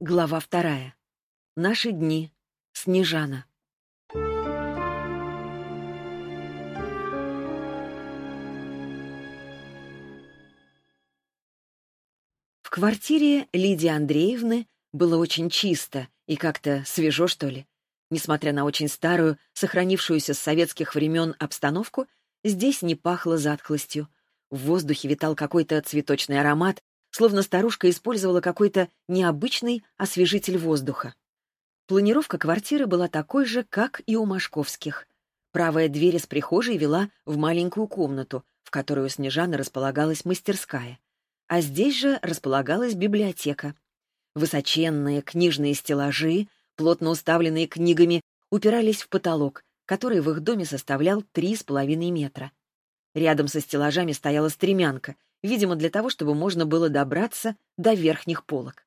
Глава вторая. Наши дни. Снежана. В квартире Лидии Андреевны было очень чисто и как-то свежо, что ли. Несмотря на очень старую, сохранившуюся с советских времен обстановку, здесь не пахло затхлостью. В воздухе витал какой-то цветочный аромат, словно старушка использовала какой-то необычный освежитель воздуха. Планировка квартиры была такой же, как и у Машковских. Правая дверь из прихожей вела в маленькую комнату, в которой у Снежаны располагалась мастерская. А здесь же располагалась библиотека. Высоченные книжные стеллажи, плотно уставленные книгами, упирались в потолок, который в их доме составлял три с половиной метра. Рядом со стеллажами стояла стремянка, видимо, для того, чтобы можно было добраться до верхних полок.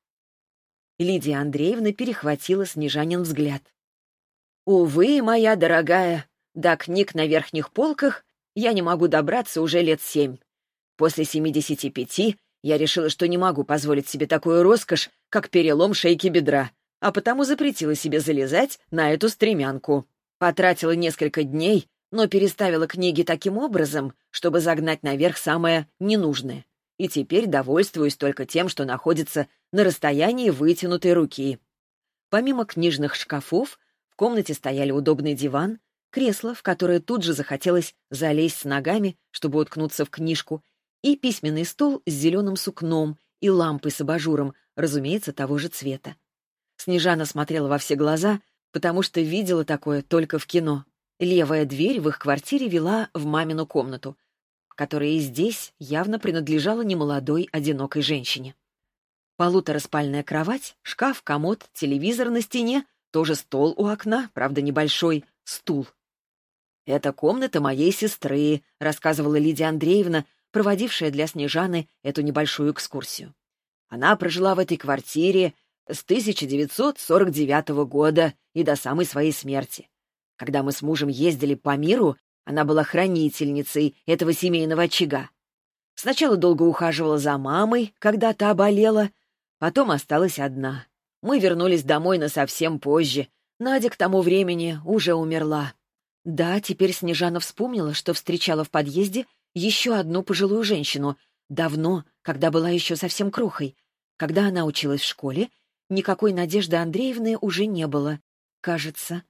Лидия Андреевна перехватила Снежанин взгляд. «Увы, моя дорогая, до книг на верхних полках я не могу добраться уже лет семь. После семидесяти пяти я решила, что не могу позволить себе такую роскошь, как перелом шейки бедра, а потому запретила себе залезать на эту стремянку. Потратила несколько дней, но переставила книги таким образом, чтобы загнать наверх самое ненужное. И теперь довольствуюсь только тем, что находится на расстоянии вытянутой руки. Помимо книжных шкафов, в комнате стояли удобный диван, кресло, в которое тут же захотелось залезть с ногами, чтобы уткнуться в книжку, и письменный стол с зеленым сукном и лампой с абажуром, разумеется, того же цвета. Снежана смотрела во все глаза, потому что видела такое только в кино. Левая дверь в их квартире вела в мамину комнату, которая и здесь явно принадлежала немолодой, одинокой женщине. Полутораспальная кровать, шкаф, комод, телевизор на стене, тоже стол у окна, правда небольшой, стул. «Это комната моей сестры», — рассказывала Лидия Андреевна, проводившая для Снежаны эту небольшую экскурсию. Она прожила в этой квартире с 1949 года и до самой своей смерти. Когда мы с мужем ездили по миру, она была хранительницей этого семейного очага. Сначала долго ухаживала за мамой, когда та болела, потом осталась одна. Мы вернулись домой на совсем позже. Надя к тому времени уже умерла. Да, теперь Снежана вспомнила, что встречала в подъезде еще одну пожилую женщину. Давно, когда была еще совсем крохой. Когда она училась в школе, никакой Надежды Андреевны уже не было. Кажется,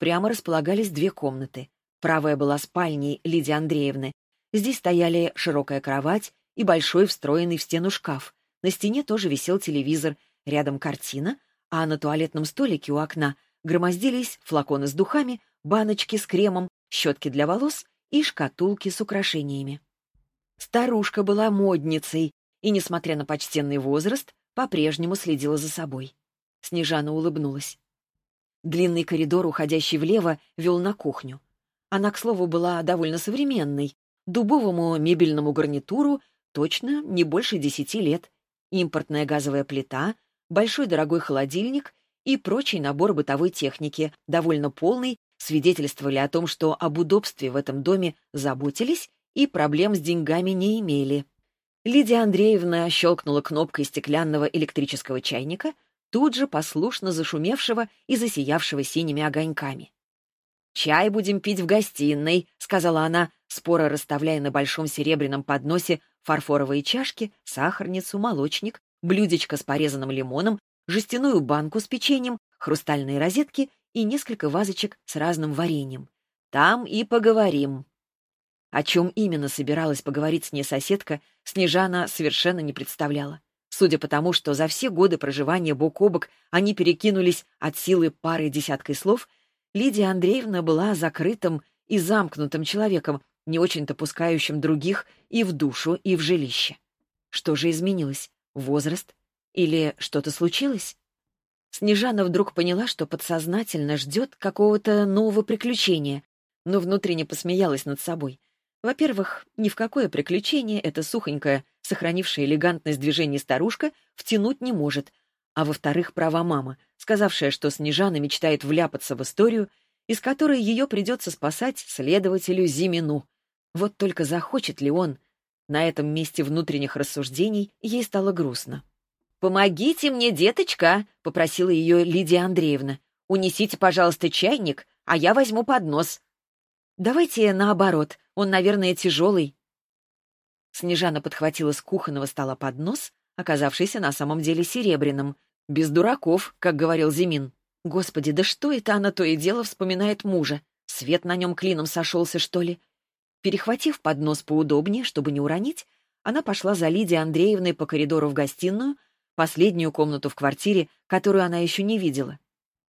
Прямо располагались две комнаты. Правая была спальней Лидии Андреевны. Здесь стояли широкая кровать и большой встроенный в стену шкаф. На стене тоже висел телевизор, рядом картина, а на туалетном столике у окна громоздились флаконы с духами, баночки с кремом, щетки для волос и шкатулки с украшениями. Старушка была модницей и, несмотря на почтенный возраст, по-прежнему следила за собой. Снежана улыбнулась. Длинный коридор, уходящий влево, вел на кухню. Она, к слову, была довольно современной. Дубовому мебельному гарнитуру точно не больше десяти лет. Импортная газовая плита, большой дорогой холодильник и прочий набор бытовой техники, довольно полный, свидетельствовали о том, что об удобстве в этом доме заботились и проблем с деньгами не имели. Лидия Андреевна щелкнула кнопкой стеклянного электрического чайника — тут же послушно зашумевшего и засиявшего синими огоньками. «Чай будем пить в гостиной», — сказала она, споро расставляя на большом серебряном подносе фарфоровые чашки, сахарницу, молочник, блюдечко с порезанным лимоном, жестяную банку с печеньем, хрустальные розетки и несколько вазочек с разным вареньем. Там и поговорим. О чем именно собиралась поговорить с ней соседка, Снежана совершенно не представляла. Судя по тому, что за все годы проживания бок о бок они перекинулись от силы пары десяткой слов, Лидия Андреевна была закрытым и замкнутым человеком, не очень-то пускающим других и в душу, и в жилище. Что же изменилось? Возраст? Или что-то случилось? Снежана вдруг поняла, что подсознательно ждет какого-то нового приключения, но внутренне посмеялась над собой. Во-первых, ни в какое приключение эта сухонькая, сохранившая элегантность движений старушка, втянуть не может. А во-вторых, права мама, сказавшая, что Снежана мечтает вляпаться в историю, из которой ее придется спасать следователю Зимину. Вот только захочет ли он? На этом месте внутренних рассуждений ей стало грустно. «Помогите мне, деточка!» — попросила ее Лидия Андреевна. «Унесите, пожалуйста, чайник, а я возьму поднос». «Давайте наоборот, он, наверное, тяжелый». Снежана подхватила с кухонного стола поднос, оказавшийся на самом деле серебряным. «Без дураков», как говорил Зимин. Господи, да что это она то и дело вспоминает мужа? Свет на нем клином сошелся, что ли? Перехватив поднос поудобнее, чтобы не уронить, она пошла за Лидией Андреевной по коридору в гостиную, последнюю комнату в квартире, которую она еще не видела.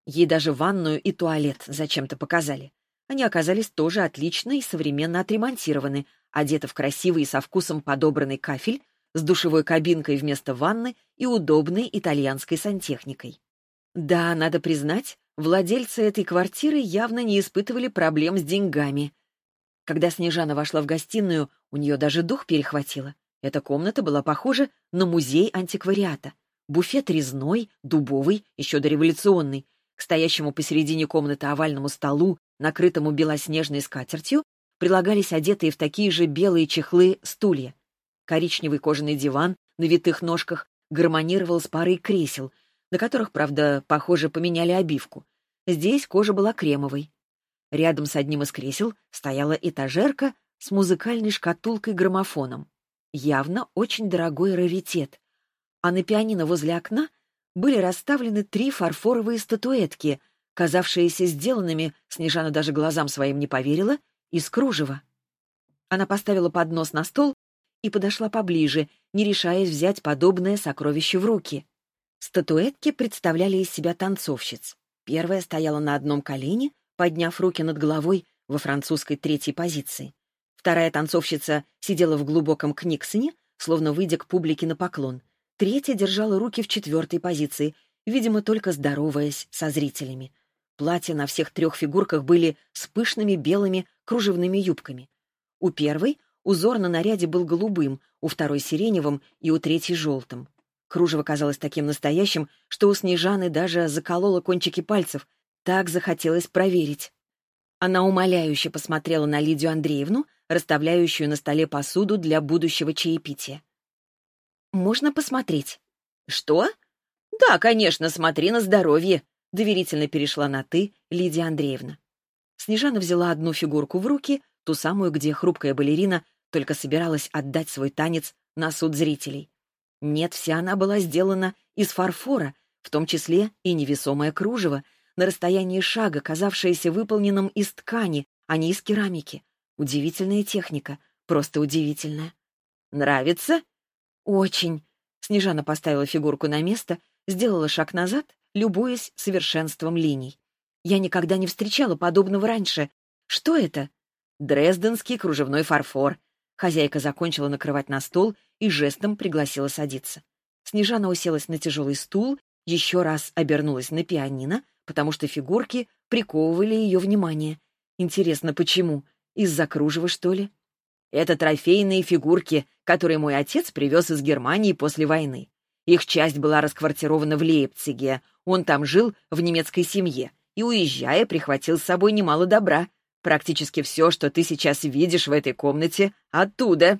Ей даже ванную и туалет зачем-то показали. Они оказались тоже отлично и современно отремонтированы, одеты в красивый и со вкусом подобранный кафель, с душевой кабинкой вместо ванны и удобной итальянской сантехникой. Да, надо признать, владельцы этой квартиры явно не испытывали проблем с деньгами. Когда Снежана вошла в гостиную, у нее даже дух перехватило. Эта комната была похожа на музей антиквариата. Буфет резной, дубовый, еще дореволюционный. К стоящему посередине комнаты овальному столу, накрытому белоснежной скатертью, прилагались одетые в такие же белые чехлы стулья. Коричневый кожаный диван на витых ножках гармонировал с парой кресел — на которых, правда, похоже, поменяли обивку. Здесь кожа была кремовой. Рядом с одним из кресел стояла этажерка с музыкальной шкатулкой-граммофоном. Явно очень дорогой раритет. А на пианино возле окна были расставлены три фарфоровые статуэтки, казавшиеся сделанными, Снежана даже глазам своим не поверила, из кружева. Она поставила поднос на стол и подошла поближе, не решаясь взять подобное сокровище в руки. Статуэтки представляли из себя танцовщиц. Первая стояла на одном колене, подняв руки над головой во французской третьей позиции. Вторая танцовщица сидела в глубоком книгсоне, словно выйдя к публике на поклон. Третья держала руки в четвертой позиции, видимо, только здороваясь со зрителями. Платья на всех трех фигурках были с пышными белыми кружевными юбками. У первой узор на наряде был голубым, у второй — сиреневым и у третьей — желтым. Кружево казалось таким настоящим, что у Снежаны даже заколола кончики пальцев. Так захотелось проверить. Она умоляюще посмотрела на Лидию Андреевну, расставляющую на столе посуду для будущего чаепития. «Можно посмотреть?» «Что?» «Да, конечно, смотри на здоровье», — доверительно перешла на «ты» Лидия Андреевна. Снежана взяла одну фигурку в руки, ту самую, где хрупкая балерина только собиралась отдать свой танец на суд зрителей. Нет, вся она была сделана из фарфора, в том числе и невесомое кружево, на расстоянии шага, казавшееся выполненным из ткани, а не из керамики. Удивительная техника, просто удивительная. «Нравится?» «Очень». Снежана поставила фигурку на место, сделала шаг назад, любуясь совершенством линий. «Я никогда не встречала подобного раньше. Что это?» «Дрезденский кружевной фарфор», Хозяйка закончила накрывать на стол и жестом пригласила садиться. Снежана уселась на тяжелый стул, еще раз обернулась на пианино, потому что фигурки приковывали ее внимание. Интересно, почему? Из-за кружева, что ли? Это трофейные фигурки, которые мой отец привез из Германии после войны. Их часть была расквартирована в Лейпциге. Он там жил в немецкой семье и, уезжая, прихватил с собой немало добра. Практически все, что ты сейчас видишь в этой комнате, оттуда.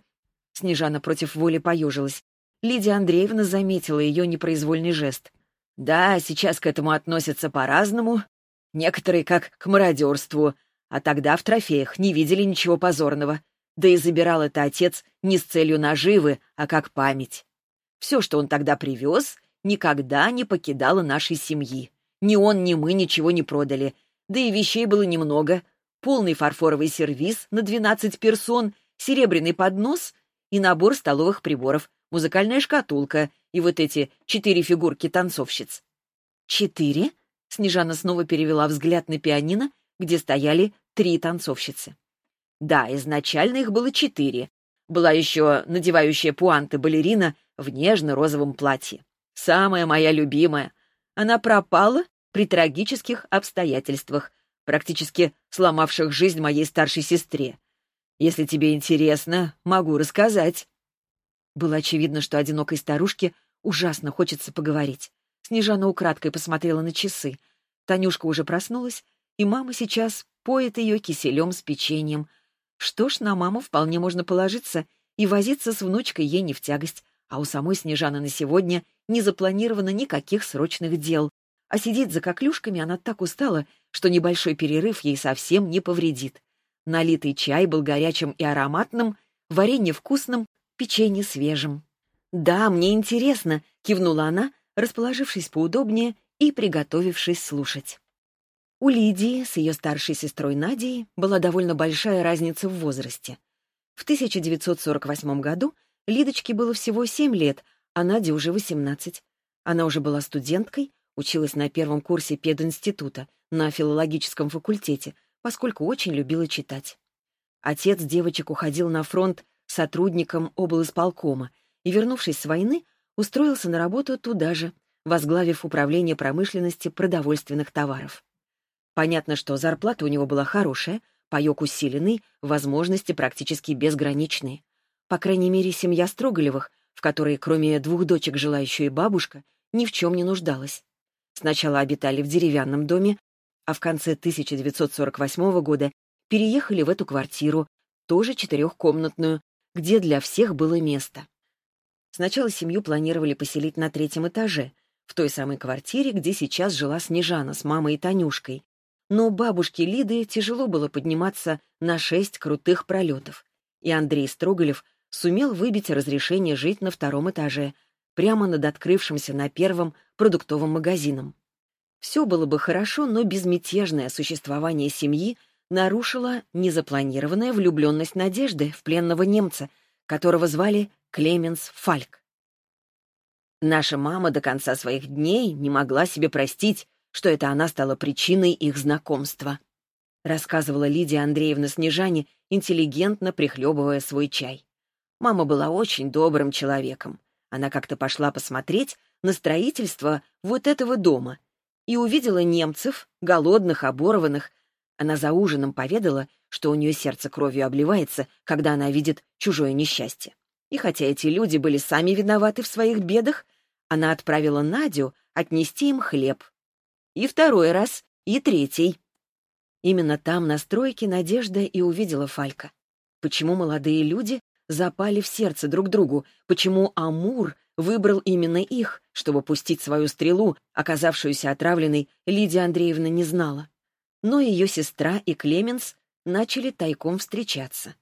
Снежана против воли поежилась. Лидия Андреевна заметила ее непроизвольный жест. Да, сейчас к этому относятся по-разному. Некоторые как к мародерству, а тогда в трофеях не видели ничего позорного. Да и забирал это отец не с целью наживы, а как память. Все, что он тогда привез, никогда не покидало нашей семьи. Ни он, ни мы ничего не продали. Да и вещей было немного, полный фарфоровый сервиз на 12 персон, серебряный поднос и набор столовых приборов, музыкальная шкатулка и вот эти четыре фигурки танцовщиц. «Четыре?» — Снежана снова перевела взгляд на пианино, где стояли три танцовщицы. Да, изначально их было четыре. Была еще надевающая пуанты балерина в нежно-розовом платье. Самая моя любимая. Она пропала при трагических обстоятельствах, практически сломавших жизнь моей старшей сестре. Если тебе интересно, могу рассказать». Было очевидно, что одинокой старушке ужасно хочется поговорить. Снежана украдкой посмотрела на часы. Танюшка уже проснулась, и мама сейчас поет ее киселем с печеньем. Что ж, на маму вполне можно положиться, и возиться с внучкой ей не в тягость. А у самой Снежаны на сегодня не запланировано никаких срочных дел. А сидеть за коклюшками она так устала, что небольшой перерыв ей совсем не повредит. Налитый чай был горячим и ароматным, варенье вкусным, печенье свежим. «Да, мне интересно», — кивнула она, расположившись поудобнее и приготовившись слушать. У Лидии с ее старшей сестрой Надей была довольно большая разница в возрасте. В 1948 году Лидочке было всего 7 лет, а Наде уже 18. Она уже была студенткой, училась на первом курсе пединститута на филологическом факультете, поскольку очень любила читать. Отец девочек уходил на фронт сотрудником облсполкома и, вернувшись с войны, устроился на работу туда же, возглавив управление промышленности продовольственных товаров. Понятно, что зарплата у него была хорошая, паёк усиленный, возможности практически безграничные. По крайней мере, семья Строголевых, в которой кроме двух дочек жила еще и бабушка, ни в чем не нуждалась. Сначала обитали в деревянном доме, а в конце 1948 года переехали в эту квартиру, тоже четырехкомнатную, где для всех было место. Сначала семью планировали поселить на третьем этаже, в той самой квартире, где сейчас жила Снежана с мамой и Танюшкой. Но бабушке Лиды тяжело было подниматься на шесть крутых пролетов, и Андрей Строголев сумел выбить разрешение жить на втором этаже, прямо над открывшимся на первом продуктовым магазином. Все было бы хорошо, но безмятежное существование семьи нарушила незапланированная влюбленность Надежды в пленного немца, которого звали Клеменс Фальк. Наша мама до конца своих дней не могла себе простить, что это она стала причиной их знакомства. Рассказывала Лидия Андреевна Снежане, интеллигентно прихлебывая свой чай. Мама была очень добрым человеком. Она как-то пошла посмотреть на строительство вот этого дома и увидела немцев, голодных, оборванных. Она за ужином поведала, что у нее сердце кровью обливается, когда она видит чужое несчастье. И хотя эти люди были сами виноваты в своих бедах, она отправила Надю отнести им хлеб. И второй раз, и третий. Именно там, на стройке, Надежда и увидела Фалька. Почему молодые люди запали в сердце друг другу, почему Амур выбрал именно их, чтобы пустить свою стрелу, оказавшуюся отравленной, Лидия Андреевна не знала. Но ее сестра и Клеменс начали тайком встречаться.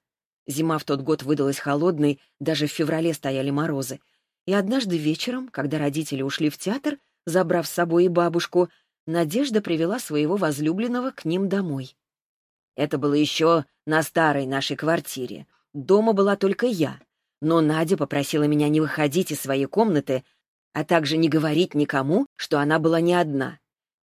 Зима в тот год выдалась холодной, даже в феврале стояли морозы. И однажды вечером, когда родители ушли в театр, забрав с собой и бабушку, Надежда привела своего возлюбленного к ним домой. Это было еще на старой нашей квартире. Дома была только я. Но Надя попросила меня не выходить из своей комнаты, а также не говорить никому, что она была не одна.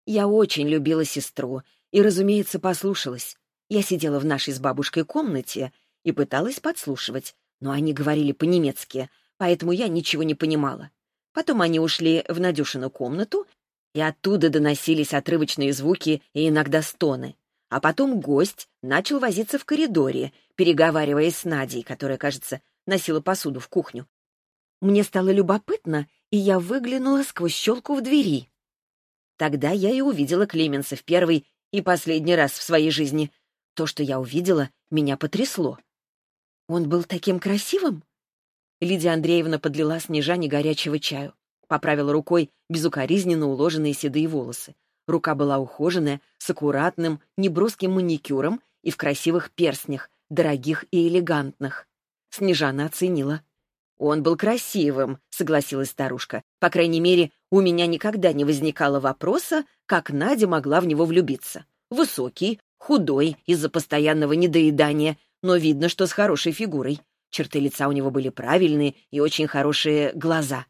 Я очень любила сестру и, разумеется, послушалась. Я сидела в нашей с бабушкой комнате и пыталась подслушивать, но они говорили по-немецки, поэтому я ничего не понимала. Потом они ушли в Надюшину комнату, и оттуда доносились отрывочные звуки и иногда стоны. А потом гость начал возиться в коридоре, переговариваясь с Надей, которая, кажется, носила посуду в кухню. Мне стало любопытно, и я выглянула сквозь щелку в двери. Тогда я и увидела Клеменса в первый и последний раз в своей жизни. То, что я увидела, меня потрясло. Он был таким красивым? Лидия Андреевна подлила Снежане горячего чаю. Поправила рукой безукоризненно уложенные седые волосы. Рука была ухоженная, с аккуратным, неброским маникюром и в красивых перстнях, дорогих и элегантных. Снежана оценила. «Он был красивым», — согласилась старушка. «По крайней мере, у меня никогда не возникало вопроса, как Надя могла в него влюбиться. Высокий, худой из-за постоянного недоедания, но видно, что с хорошей фигурой. Черты лица у него были правильные и очень хорошие глаза.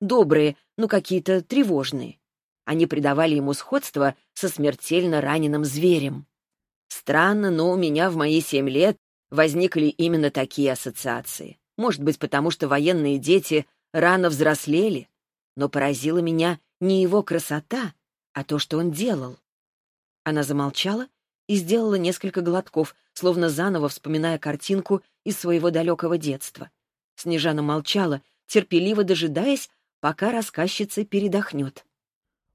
Добрые, но какие-то тревожные. Они придавали ему сходство со смертельно раненым зверем. Странно, но у меня в мои семь лет возникли именно такие ассоциации. Может быть, потому что военные дети рано взрослели. Но поразила меня не его красота, а то, что он делал. Она замолчала и сделала несколько глотков, словно заново вспоминая картинку из своего далекого детства. Снежана молчала, терпеливо дожидаясь, пока рассказчица передохнет.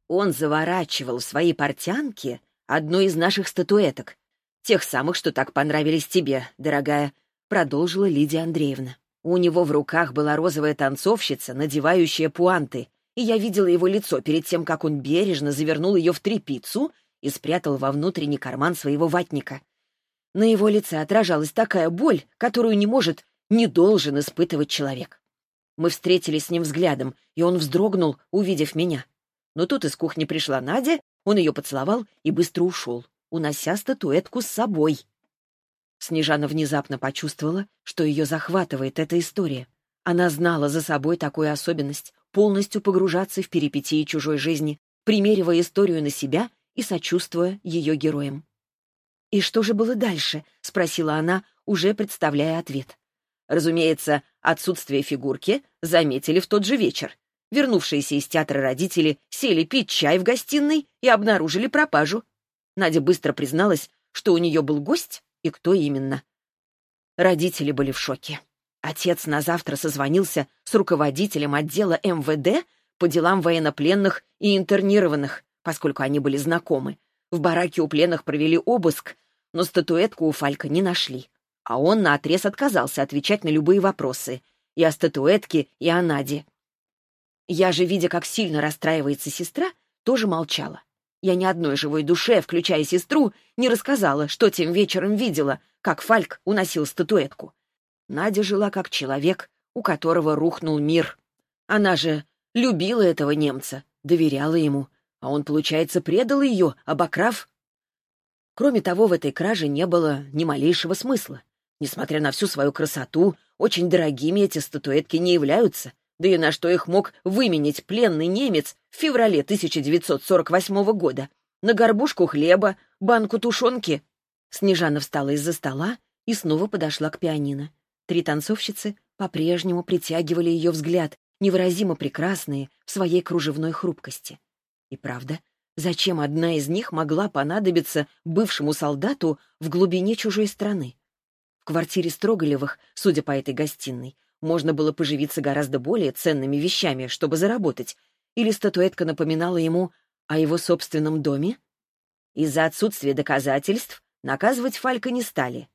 Он заворачивал в свои портянки одну из наших статуэток, тех самых, что так понравились тебе, дорогая, продолжила Лидия Андреевна. У него в руках была розовая танцовщица, надевающая пуанты, и я видела его лицо перед тем, как он бережно завернул ее в тряпицу и спрятал во внутренний карман своего ватника. На его лице отражалась такая боль, которую не может, не должен испытывать человек. Мы встретились с ним взглядом, и он вздрогнул, увидев меня. Но тут из кухни пришла Надя, он ее поцеловал и быстро ушел, унося статуэтку с собой. Снежана внезапно почувствовала, что ее захватывает эта история. Она знала за собой такую особенность — полностью погружаться в перипетии чужой жизни, примеривая историю на себя и сочувствуя ее героям. «И что же было дальше?» — спросила она, уже представляя ответ. Разумеется, отсутствие фигурки заметили в тот же вечер. Вернувшиеся из театра родители сели пить чай в гостиной и обнаружили пропажу. Надя быстро призналась, что у нее был гость, и кто именно. Родители были в шоке. Отец на завтра созвонился с руководителем отдела МВД по делам военнопленных и интернированных, поскольку они были знакомы. В бараке у пленных провели обыск, но статуэтку у Фалька не нашли. А он наотрез отказался отвечать на любые вопросы. И о статуэтке, и о Наде. Я же, видя, как сильно расстраивается сестра, тоже молчала. Я ни одной живой душе, включая сестру, не рассказала, что тем вечером видела, как Фальк уносил статуэтку. Надя жила как человек, у которого рухнул мир. Она же любила этого немца, доверяла ему, а он, получается, предал ее, обокрав. Кроме того, в этой краже не было ни малейшего смысла. Несмотря на всю свою красоту, очень дорогими эти статуэтки не являются, да и на что их мог выменить пленный немец в феврале 1948 года? На горбушку хлеба, банку тушенки? Снежана встала из-за стола и снова подошла к пианино. Три танцовщицы по-прежнему притягивали ее взгляд, невыразимо прекрасные в своей кружевной хрупкости. И правда, зачем одна из них могла понадобиться бывшему солдату в глубине чужой страны? В квартире Строголевых, судя по этой гостиной, можно было поживиться гораздо более ценными вещами, чтобы заработать, или статуэтка напоминала ему о его собственном доме? Из-за отсутствия доказательств наказывать Фалька не стали.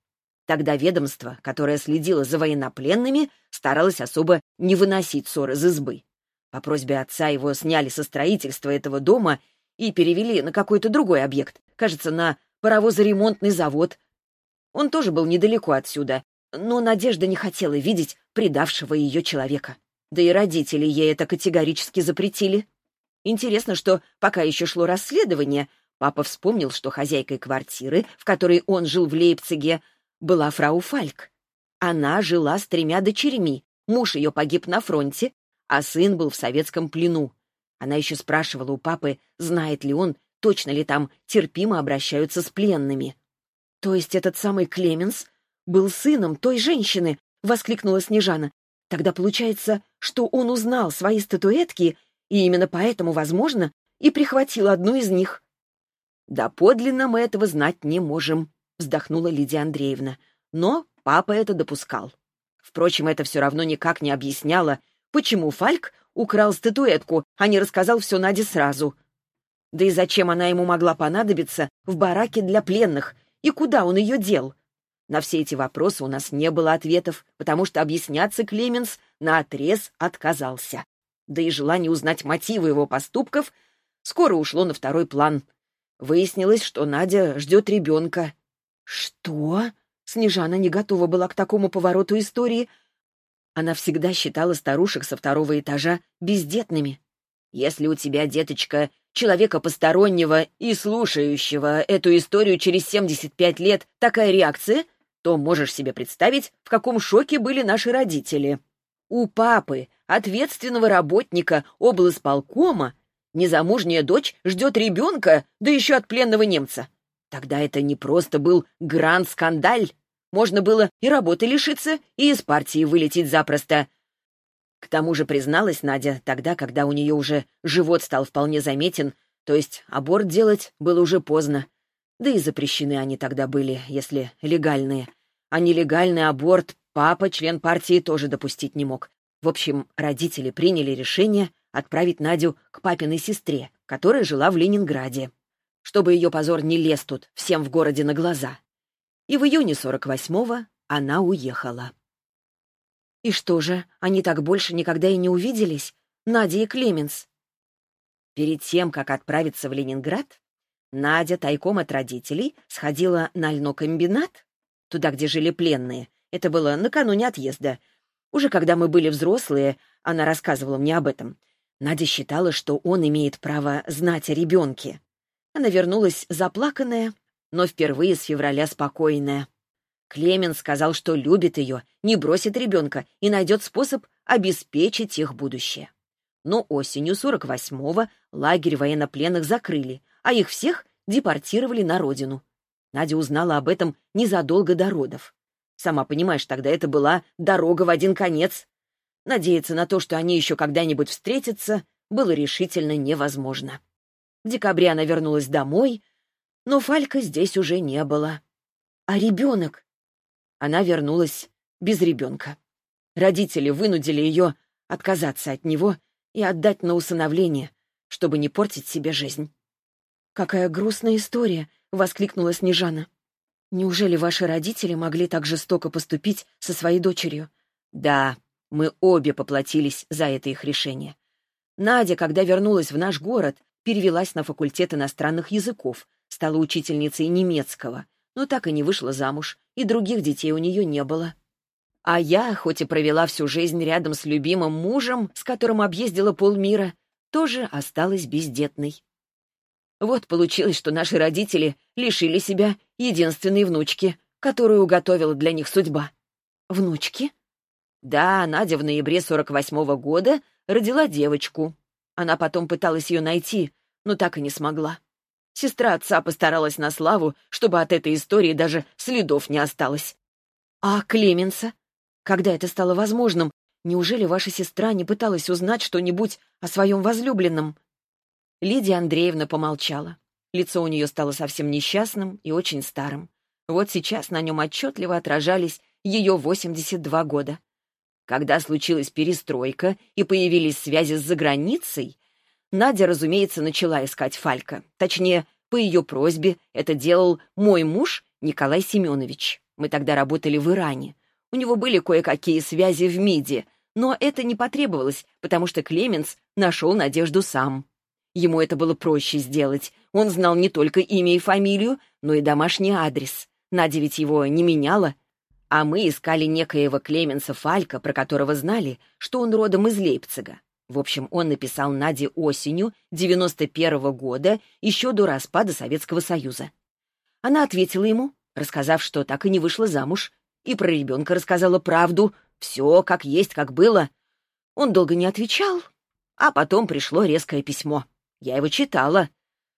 Тогда ведомство, которое следило за военнопленными, старалось особо не выносить ссор из избы. По просьбе отца его сняли со строительства этого дома и перевели на какой-то другой объект, кажется, на паровозоремонтный завод. Он тоже был недалеко отсюда, но Надежда не хотела видеть предавшего ее человека. Да и родители ей это категорически запретили. Интересно, что пока еще шло расследование, папа вспомнил, что хозяйкой квартиры, в которой он жил в Лейпциге, была фрау Фальк. Она жила с тремя дочерьми, муж ее погиб на фронте, а сын был в советском плену. Она еще спрашивала у папы, знает ли он, точно ли там терпимо обращаются с пленными. То есть этот самый Клеменс был сыном той женщины, — воскликнула Снежана. Тогда получается, что он узнал свои статуэтки, и именно поэтому, возможно, и прихватил одну из них. «Да подлинно мы этого знать не можем», — вздохнула Лидия Андреевна. Но папа это допускал. Впрочем, это все равно никак не объясняло, почему Фальк украл статуэтку, а не рассказал все Наде сразу. Да и зачем она ему могла понадобиться в бараке для пленных, и куда он ее дел? На все эти вопросы у нас не было ответов, потому что объясняться Клеменс наотрез отказался. Да и желание узнать мотивы его поступков скоро ушло на второй план. Выяснилось, что Надя ждет ребенка. «Что?» Снежана не готова была к такому повороту истории. Она всегда считала старушек со второго этажа бездетными. «Если у тебя, деточка, человека постороннего и слушающего эту историю через 75 лет такая реакция, то можешь себе представить, в каком шоке были наши родители. У папы, ответственного работника облсполкома, незамужняя дочь ждет ребенка, да еще от пленного немца. Тогда это не просто был гранд-скандаль. Можно было и работы лишиться, и из партии вылететь запросто. К тому же призналась Надя тогда, когда у нее уже живот стал вполне заметен, то есть аборт делать было уже поздно. Да и запрещены они тогда были, если легальные. А нелегальный аборт папа, член партии, тоже допустить не мог. В общем, родители приняли решение отправить Надю к папиной сестре, которая жила в Ленинграде, чтобы ее позор не лез тут всем в городе на глаза. И в июне 48-го она уехала. И что же, они так больше никогда и не увиделись? Надя и Клеменс. Перед тем, как отправиться в Ленинград, Надя тайком от родителей сходила на льнокомбинат, туда, где жили пленные. Это было накануне отъезда. Уже когда мы были взрослые, она рассказывала мне об этом. Надя считала, что он имеет право знать о ребенке. Она вернулась заплаканная, но впервые с февраля спокойная. Клемен сказал, что любит ее, не бросит ребенка и найдет способ обеспечить их будущее. Но осенью 48-го лагерь военнопленных закрыли, а их всех депортировали на родину. Надя узнала об этом незадолго до родов. Сама понимаешь, тогда это была дорога в один конец. Надеяться на то, что они еще когда-нибудь встретятся, было решительно невозможно. В декабре она вернулась домой, но Фалька здесь уже не было. А ребенок? Она вернулась без ребенка. Родители вынудили ее отказаться от него и отдать на усыновление, чтобы не портить себе жизнь. «Какая грустная история!» — воскликнула Снежана. «Неужели ваши родители могли так жестоко поступить со своей дочерью?» «Да, мы обе поплатились за это их решение. Надя, когда вернулась в наш город, перевелась на факультет иностранных языков, стала учительницей немецкого, но так и не вышла замуж, и других детей у нее не было. А я, хоть и провела всю жизнь рядом с любимым мужем, с которым объездила полмира, тоже осталась бездетной. Вот получилось, что наши родители лишили себя единственной внучки, которую уготовила для них судьба. Внучки? Да, Надя в ноябре 48-го года родила девочку. Она потом пыталась ее найти, но так и не смогла. Сестра отца постаралась на славу, чтобы от этой истории даже следов не осталось. А Клеменса? Когда это стало возможным, неужели ваша сестра не пыталась узнать что-нибудь о своем возлюбленном? Лидия Андреевна помолчала. Лицо у нее стало совсем несчастным и очень старым. Вот сейчас на нем отчетливо отражались ее 82 года. Когда случилась перестройка и появились связи с заграницей, Надя, разумеется, начала искать Фалька. Точнее, по ее просьбе это делал мой муж Николай Семенович. Мы тогда работали в Иране. У него были кое-какие связи в МИДе, но это не потребовалось, потому что Клеменс нашел Надежду сам. Ему это было проще сделать. Он знал не только имя и фамилию, но и домашний адрес. Надя ведь его не меняла. А мы искали некоего Клеменса Фалька, про которого знали, что он родом из Лейпцига. В общем, он написал Наде осенью 91 -го года, еще до распада Советского Союза. Она ответила ему, рассказав, что так и не вышла замуж, и про ребенка рассказала правду, все как есть, как было. Он долго не отвечал, а потом пришло резкое письмо. Я его читала.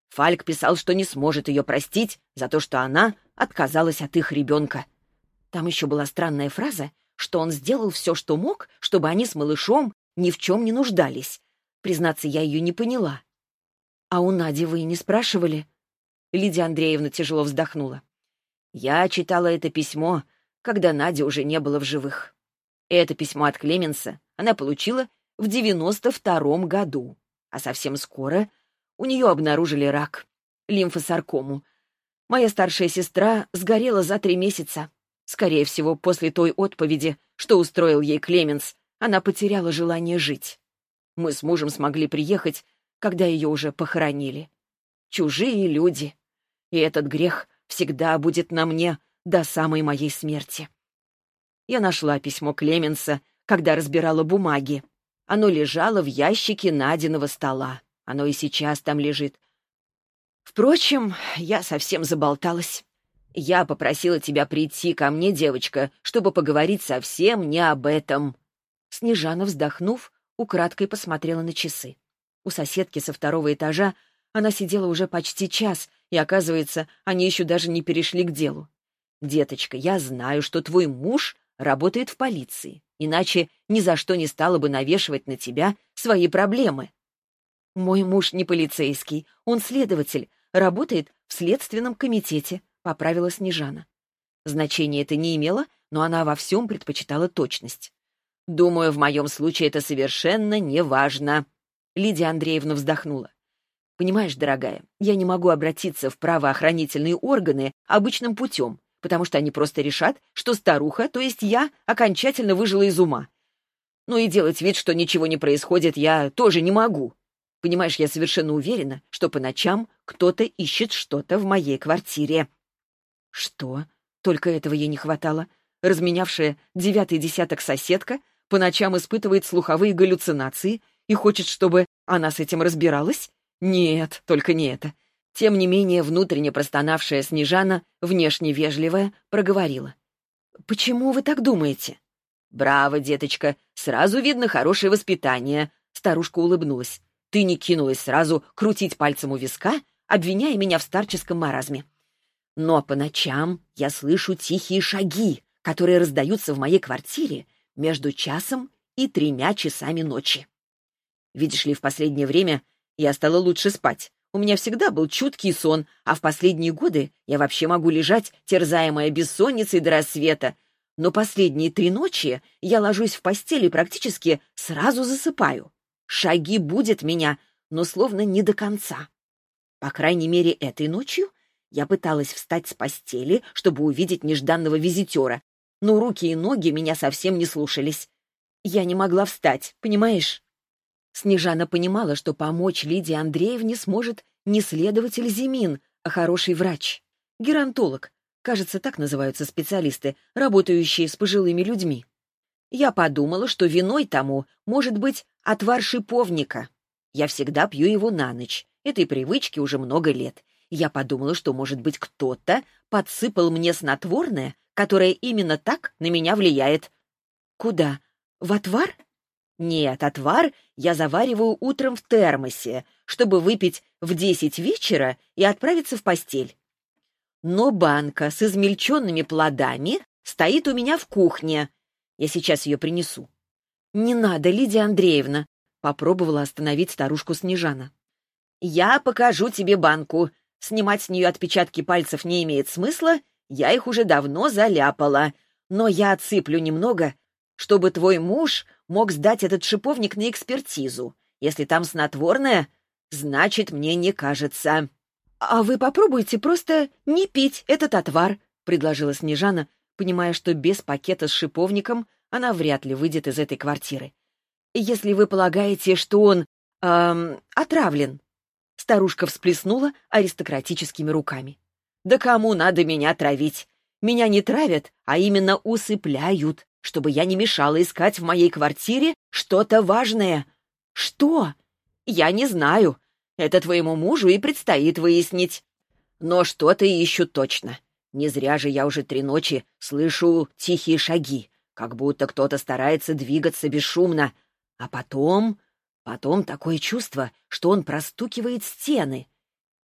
Фальк писал, что не сможет ее простить за то, что она отказалась от их ребенка. Там еще была странная фраза, что он сделал все, что мог, чтобы они с малышом ни в чем не нуждались. Признаться, я ее не поняла. «А у Нади вы не спрашивали?» Лидия Андреевна тяжело вздохнула. «Я читала это письмо, когда Нади уже не было в живых. Это письмо от Клеменса она получила в девяносто втором году, а совсем скоро у нее обнаружили рак, лимфосаркому. Моя старшая сестра сгорела за три месяца. Скорее всего, после той отповеди, что устроил ей Клеменс, она потеряла желание жить. Мы с мужем смогли приехать, когда ее уже похоронили. Чужие люди. И этот грех всегда будет на мне до самой моей смерти. Я нашла письмо Клеменса, когда разбирала бумаги. Оно лежало в ящике Надиного стола. Оно и сейчас там лежит. Впрочем, я совсем заболталась. Я попросила тебя прийти ко мне, девочка, чтобы поговорить совсем не об этом. Снежана, вздохнув, украдкой посмотрела на часы. У соседки со второго этажа она сидела уже почти час, и, оказывается, они еще даже не перешли к делу. «Деточка, я знаю, что твой муж работает в полиции, иначе ни за что не стала бы навешивать на тебя свои проблемы». «Мой муж не полицейский, он следователь, работает в следственном комитете», — поправила Снежана. Значения это не имело, но она во всем предпочитала точность. Думаю, в моем случае это совершенно не важно. Лидия Андреевна вздохнула. Понимаешь, дорогая, я не могу обратиться в правоохранительные органы обычным путем, потому что они просто решат, что старуха, то есть я, окончательно выжила из ума, Ну и делать вид, что ничего не происходит, я тоже не могу. Понимаешь, я совершенно уверена, что по ночам кто-то ищет что-то в моей квартире». «Что?» Только этого ей не хватало. Разменявшая девятый десяток соседка по ночам испытывает слуховые галлюцинации и хочет, чтобы она с этим разбиралась? Нет, только не это. Тем не менее, внутренне простонавшая Снежана, внешне вежливая, проговорила. «Почему вы так думаете?» «Браво, деточка, сразу видно хорошее воспитание», — старушка улыбнулась. «Ты не кинулась сразу крутить пальцем у виска, обвиняя меня в старческом маразме. Но по ночам я слышу тихие шаги, которые раздаются в моей квартире между часом и тремя часами ночи. Видишь ли, в последнее время я стала лучше спать. У меня всегда был чуткий сон, а в последние годы я вообще могу лежать, терзаемая бессонницей до рассвета. Но последние три ночи я ложусь в постели и практически сразу засыпаю. Шаги будет меня, но словно не до конца. По крайней мере, этой ночью я пыталась встать с постели, чтобы увидеть нежданного визитера, но руки и ноги меня совсем не слушались. Я не могла встать, понимаешь? Снежана понимала, что помочь Лидии Андреевне сможет не следователь Зимин, а хороший врач. Геронтолог. Кажется, так называются специалисты, работающие с пожилыми людьми. Я подумала, что виной тому может быть отвар шиповника. Я всегда пью его на ночь. Этой привычке уже много лет я подумала, что, может быть, кто-то подсыпал мне снотворное, которое именно так на меня влияет. Куда? В отвар? Нет, отвар я завариваю утром в термосе, чтобы выпить в десять вечера и отправиться в постель. Но банка с измельченными плодами стоит у меня в кухне. Я сейчас ее принесу. «Не надо, Лидия Андреевна», — попробовала остановить старушку Снежана. «Я покажу тебе банку. Снимать с нее отпечатки пальцев не имеет смысла, я их уже давно заляпала. Но я отсыплю немного, чтобы твой муж мог сдать этот шиповник на экспертизу. Если там снотворное, значит, мне не кажется. «А вы попробуйте просто не пить этот отвар», — предложила Снежана, понимая, что без пакета с шиповником она вряд ли выйдет из этой квартиры. «Если вы полагаете, что он... Эм, отравлен». Старушка всплеснула аристократическими руками. «Да кому надо меня травить? Меня не травят, а именно усыпляют, чтобы я не мешала искать в моей квартире что-то важное. Что? Я не знаю. Это твоему мужу и предстоит выяснить. Но что-то ищу точно. Не зря же я уже три ночи слышу тихие шаги, как будто кто-то старается двигаться бесшумно. А потом Потом такое чувство, что он простукивает стены.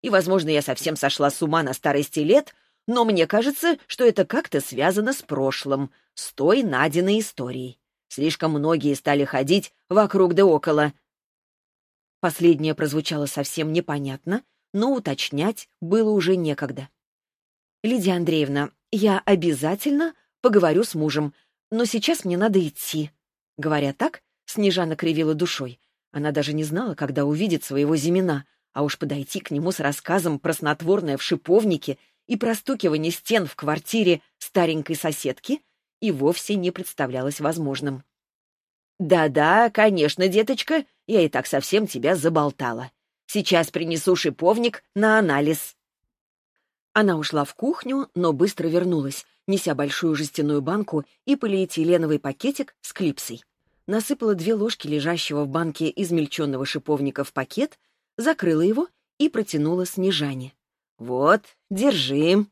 И, возможно, я совсем сошла с ума на старости лет, но мне кажется, что это как-то связано с прошлым, с той Надиной историей. Слишком многие стали ходить вокруг да около. Последнее прозвучало совсем непонятно, но уточнять было уже некогда. «Лидия Андреевна, я обязательно поговорю с мужем, но сейчас мне надо идти». Говоря так, Снежана кривила душой. Она даже не знала, когда увидит своего Зимина, а уж подойти к нему с рассказом про снотворное в шиповнике и простукивание стен в квартире старенькой соседки и вовсе не представлялось возможным. «Да-да, конечно, деточка, я и так совсем тебя заболтала. Сейчас принесу шиповник на анализ». Она ушла в кухню, но быстро вернулась, неся большую жестяную банку и полиэтиленовый пакетик с клипсой насыпала две ложки лежащего в банке измельченного шиповника в пакет, закрыла его и протянула Снежане. «Вот, держи».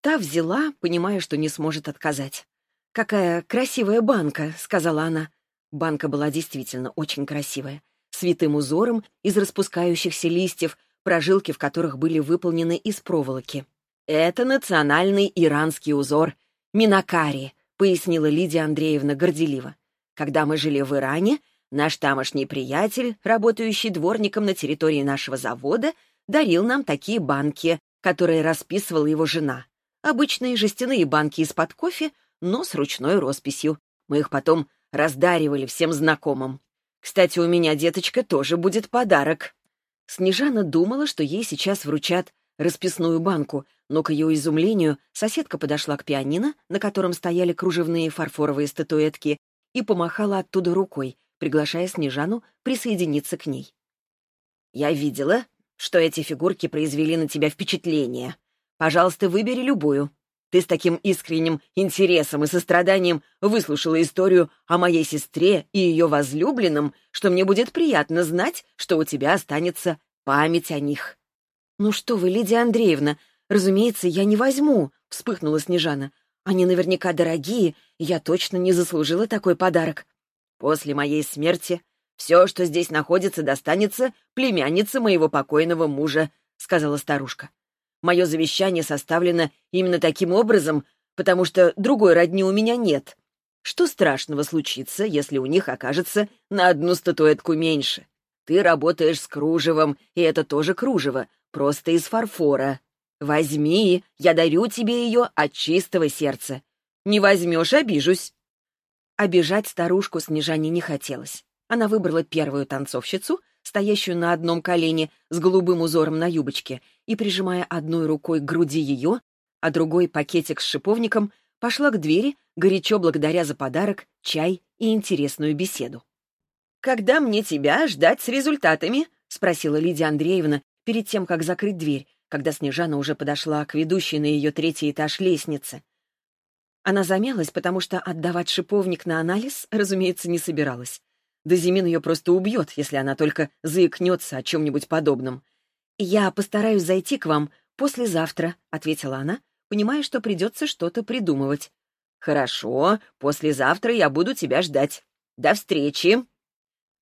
Та взяла, понимая, что не сможет отказать. «Какая красивая банка», — сказала она. Банка была действительно очень красивая, с витым узором из распускающихся листьев, прожилки в которых были выполнены из проволоки. «Это национальный иранский узор, минакари», — пояснила Лидия Андреевна горделиво. Когда мы жили в Иране, наш тамошний приятель, работающий дворником на территории нашего завода, дарил нам такие банки, которые расписывала его жена. Обычные жестяные банки из-под кофе, но с ручной росписью. Мы их потом раздаривали всем знакомым. Кстати, у меня, деточка, тоже будет подарок. Снежана думала, что ей сейчас вручат расписную банку, но к ее изумлению соседка подошла к пианино, на котором стояли кружевные фарфоровые статуэтки, и помахала оттуда рукой, приглашая Снежану присоединиться к ней. «Я видела, что эти фигурки произвели на тебя впечатление. Пожалуйста, выбери любую. Ты с таким искренним интересом и состраданием выслушала историю о моей сестре и ее возлюбленном, что мне будет приятно знать, что у тебя останется память о них». «Ну что вы, Лидия Андреевна, разумеется, я не возьму», — вспыхнула Снежана. «Они наверняка дорогие, и я точно не заслужила такой подарок». «После моей смерти все, что здесь находится, достанется племяннице моего покойного мужа», — сказала старушка. «Мое завещание составлено именно таким образом, потому что другой родни у меня нет. Что страшного случится, если у них окажется на одну статуэтку меньше? Ты работаешь с кружевом, и это тоже кружево, просто из фарфора. Возьми, я дарю тебе ее от чистого сердца. Не возьмешь — обижусь». Обижать старушку Снежане не хотелось. Она выбрала первую танцовщицу, стоящую на одном колене с голубым узором на юбочке, и, прижимая одной рукой к груди ее, а другой пакетик с шиповником, пошла к двери, горячо благодаря за подарок, чай и интересную беседу. «Когда мне тебя ждать с результатами?» — спросила Лидия Андреевна перед тем, как закрыть дверь, когда Снежана уже подошла к ведущей на ее третий этаж лестнице. Она замялась, потому что отдавать шиповник на анализ, разумеется, не собиралась. Дозимин ее просто убьет, если она только заикнется о чем-нибудь подобном. «Я постараюсь зайти к вам послезавтра», — ответила она, понимая, что придется что-то придумывать. «Хорошо, послезавтра я буду тебя ждать. До встречи!»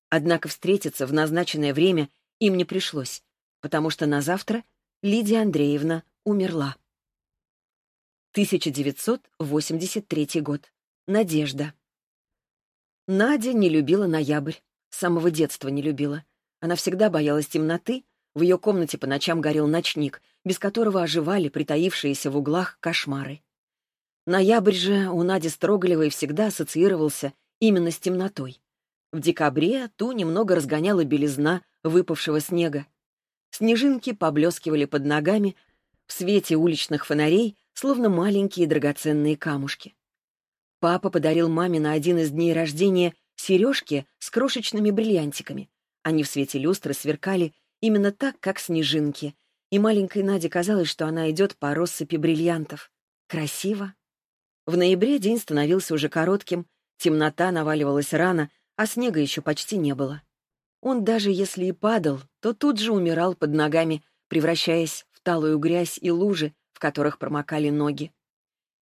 Однако встретиться в назначенное время им не пришлось, потому что на завтра Лидия Андреевна умерла. 1983 год. Надежда. Надя не любила ноябрь. С самого детства не любила. Она всегда боялась темноты. В ее комнате по ночам горел ночник, без которого оживали притаившиеся в углах кошмары. Ноябрь же у Нади Строголевой всегда ассоциировался именно с темнотой. В декабре ту немного разгоняла белизна выпавшего снега. Снежинки поблескивали под ногами в свете уличных фонарей, словно маленькие драгоценные камушки. Папа подарил маме на один из дней рождения сережки с крошечными бриллиантиками. Они в свете люстры сверкали именно так, как снежинки, и маленькой Наде казалось, что она идет по россыпи бриллиантов. Красиво. В ноябре день становился уже коротким, темнота наваливалась рано, а снега еще почти не было. Он даже если и падал, то тут же умирал под ногами, превращаясь в талую грязь и лужи, в которых промокали ноги.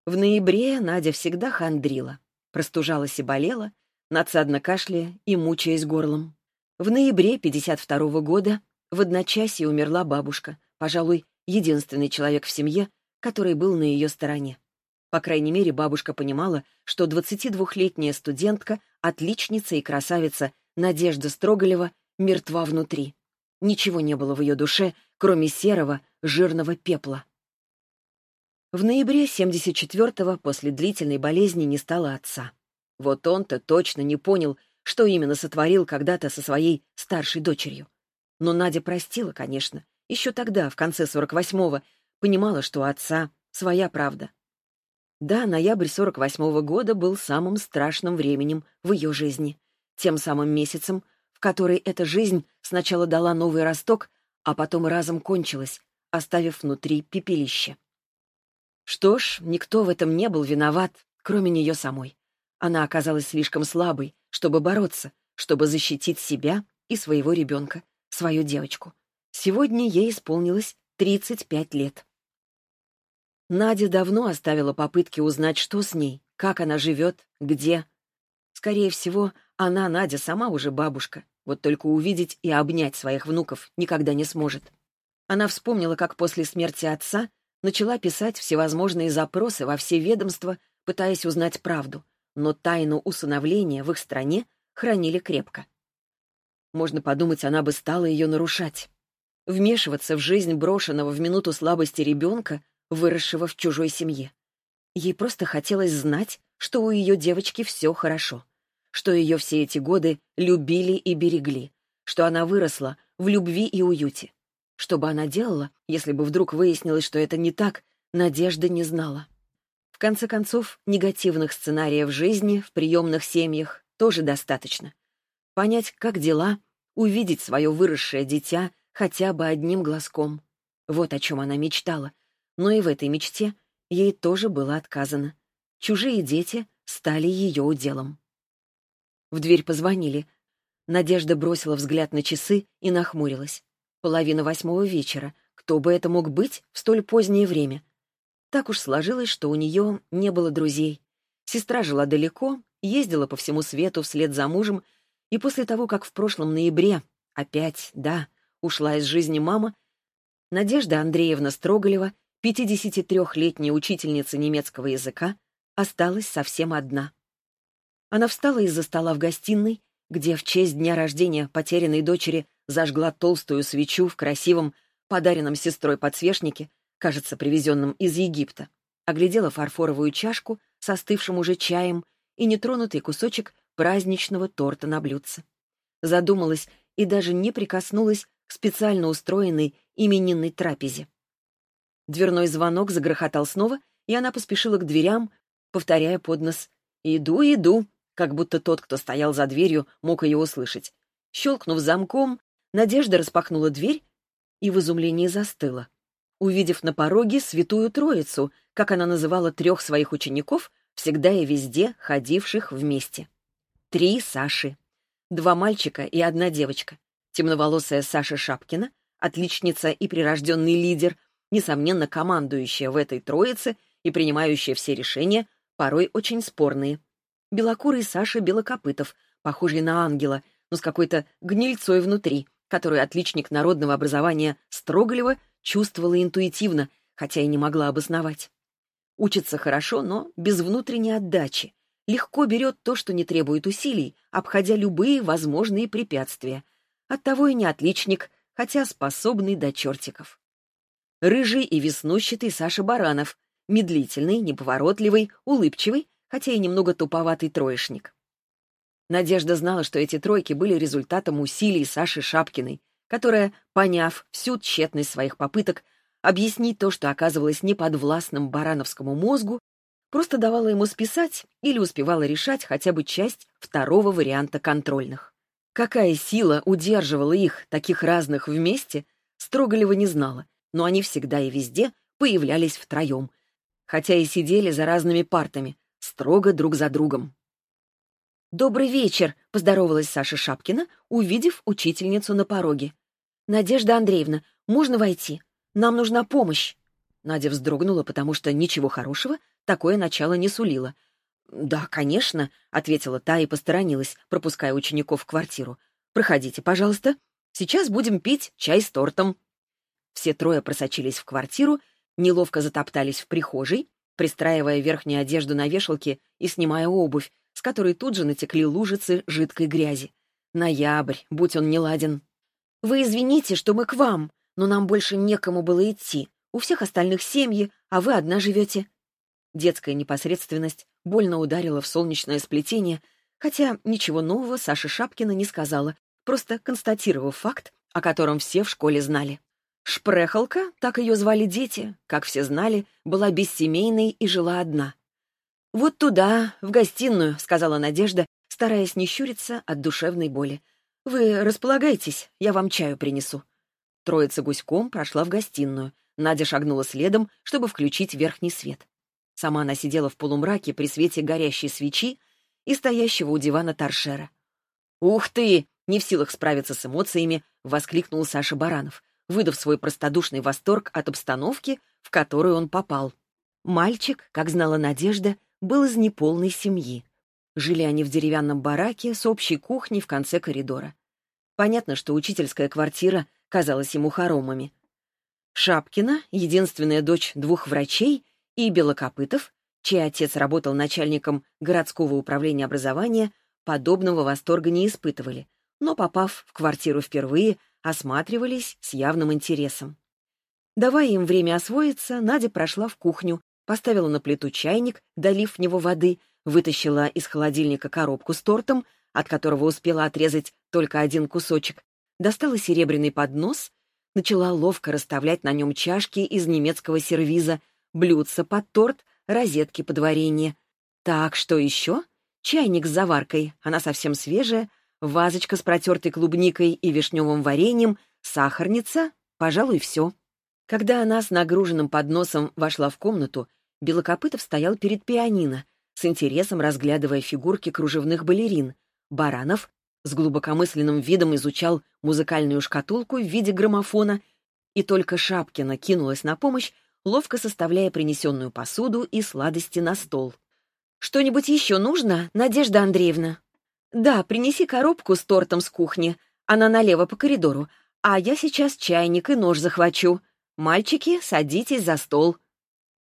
В ноябре Надя всегда хандрила, простужалась и болела, надсадно кашляя и мучаясь горлом. В ноябре 52 -го года в одночасье умерла бабушка, пожалуй, единственный человек в семье, который был на ее стороне. По крайней мере, бабушка понимала, что 22-летняя студентка, отличница и красавица Надежда Строголева мертва внутри. Ничего не было в ее душе, кроме серого, жирного пепла. В ноябре 74-го после длительной болезни не стало отца. Вот он-то точно не понял, что именно сотворил когда-то со своей старшей дочерью. Но Надя простила, конечно, еще тогда, в конце 48-го, понимала, что у отца своя правда. Да, ноябрь 48-го года был самым страшным временем в ее жизни, тем самым месяцем, в который эта жизнь сначала дала новый росток, а потом разом кончилась, оставив внутри пепелище. Что ж, никто в этом не был виноват, кроме нее самой. Она оказалась слишком слабой, чтобы бороться, чтобы защитить себя и своего ребенка, свою девочку. Сегодня ей исполнилось 35 лет. Надя давно оставила попытки узнать, что с ней, как она живет, где. Скорее всего, она, Надя, сама уже бабушка, вот только увидеть и обнять своих внуков никогда не сможет. Она вспомнила, как после смерти отца начала писать всевозможные запросы во все ведомства, пытаясь узнать правду, но тайну усыновления в их стране хранили крепко. Можно подумать, она бы стала ее нарушать. Вмешиваться в жизнь брошенного в минуту слабости ребенка, выросшего в чужой семье. Ей просто хотелось знать, что у ее девочки все хорошо, что ее все эти годы любили и берегли, что она выросла в любви и уюте. Что бы она делала, если бы вдруг выяснилось, что это не так, Надежда не знала. В конце концов, негативных сценариев жизни в приемных семьях тоже достаточно. Понять, как дела, увидеть свое выросшее дитя хотя бы одним глазком. Вот о чем она мечтала. Но и в этой мечте ей тоже было отказано. Чужие дети стали ее уделом. В дверь позвонили. Надежда бросила взгляд на часы и нахмурилась. Половина восьмого вечера. Кто бы это мог быть в столь позднее время? Так уж сложилось, что у нее не было друзей. Сестра жила далеко, ездила по всему свету вслед за мужем, и после того, как в прошлом ноябре опять, да, ушла из жизни мама, Надежда Андреевна Строголева, 53-летняя учительница немецкого языка, осталась совсем одна. Она встала из-за стола в гостиной, где в честь дня рождения потерянной дочери зажгла толстую свечу в красивом, подаренном сестрой подсвечнике, кажется, привезенном из Египта, оглядела фарфоровую чашку с остывшим уже чаем и нетронутый кусочек праздничного торта на блюдце. Задумалась и даже не прикоснулась к специально устроенной именинной трапезе. Дверной звонок загрохотал снова, и она поспешила к дверям, повторяя под нос «Иду, иду», как будто тот, кто стоял за дверью, мог ее услышать. Щелкнув замком, Надежда распахнула дверь и в изумлении застыла, увидев на пороге святую троицу, как она называла трех своих учеников, всегда и везде ходивших вместе. Три Саши. Два мальчика и одна девочка. Темноволосая Саша Шапкина, отличница и прирожденный лидер, несомненно, командующая в этой троице и принимающая все решения, порой очень спорные. Белокурый Саша Белокопытов, похожий на ангела, но с какой-то гнильцой внутри, которую отличник народного образования Строголева чувствовала интуитивно, хотя и не могла обосновать. Учится хорошо, но без внутренней отдачи, легко берет то, что не требует усилий, обходя любые возможные препятствия. Оттого и не отличник, хотя способный до чертиков. Рыжий и веснущатый Саша Баранов, медлительный, неповоротливый, улыбчивый, хотя и немного туповатый троечник. Надежда знала, что эти тройки были результатом усилий Саши Шапкиной, которая, поняв всю тщетность своих попыток объяснить то, что оказывалось неподвластным барановскому мозгу, просто давала ему списать или успевала решать хотя бы часть второго варианта контрольных. Какая сила удерживала их, таких разных, вместе, Строголева не знала, но они всегда и везде появлялись втроем, хотя и сидели за разными партами, строго друг за другом. «Добрый вечер», — поздоровалась Саша Шапкина, увидев учительницу на пороге. «Надежда Андреевна, можно войти? Нам нужна помощь». Надя вздрогнула, потому что ничего хорошего такое начало не сулило. «Да, конечно», — ответила та и посторонилась, пропуская учеников в квартиру. «Проходите, пожалуйста. Сейчас будем пить чай с тортом». Все трое просочились в квартиру, неловко затоптались в прихожей, пристраивая верхнюю одежду на вешалке и снимая обувь, с которой тут же натекли лужицы жидкой грязи. Ноябрь, будь он неладен. «Вы извините, что мы к вам, но нам больше некому было идти. У всех остальных семьи, а вы одна живете. Детская непосредственность больно ударила в солнечное сплетение, хотя ничего нового Саша Шапкина не сказала, просто констатировав факт, о котором все в школе знали. Шпрехалка, так ее звали дети, как все знали, была бессемейной и жила одна. «Вот туда, в гостиную», — сказала Надежда, стараясь не щуриться от душевной боли. «Вы располагайтесь, я вам чаю принесу». Троица гуськом прошла в гостиную. Надя шагнула следом, чтобы включить верхний свет. Сама она сидела в полумраке при свете горящей свечи и стоящего у дивана торшера. «Ух ты!» — не в силах справиться с эмоциями, воскликнул Саша Баранов, выдав свой простодушный восторг от обстановки, в которую он попал. Мальчик, как знала Надежда, был из неполной семьи. Жили они в деревянном бараке с общей кухней в конце коридора. Понятно, что учительская квартира казалась ему хоромами. Шапкина, единственная дочь двух врачей, и Белокопытов, чей отец работал начальником городского управления образования, подобного восторга не испытывали, но, попав в квартиру впервые, осматривались с явным интересом. Давая им время освоиться, Надя прошла в кухню, поставила на плиту чайник, долив в него воды, вытащила из холодильника коробку с тортом, от которого успела отрезать только один кусочек, достала серебряный поднос, начала ловко расставлять на нем чашки из немецкого сервиза, блюдца под торт, розетки под варенье. Так, что еще? Чайник с заваркой, она совсем свежая, вазочка с протертой клубникой и вишневым вареньем, сахарница, пожалуй, все. Когда она с нагруженным подносом вошла в комнату, Белокопытов стоял перед пианино, с интересом разглядывая фигурки кружевных балерин. Баранов с глубокомысленным видом изучал музыкальную шкатулку в виде граммофона, и только Шапкина кинулась на помощь, ловко составляя принесенную посуду и сладости на стол. «Что-нибудь еще нужно, Надежда Андреевна?» «Да, принеси коробку с тортом с кухни. Она налево по коридору. А я сейчас чайник и нож захвачу. Мальчики, садитесь за стол».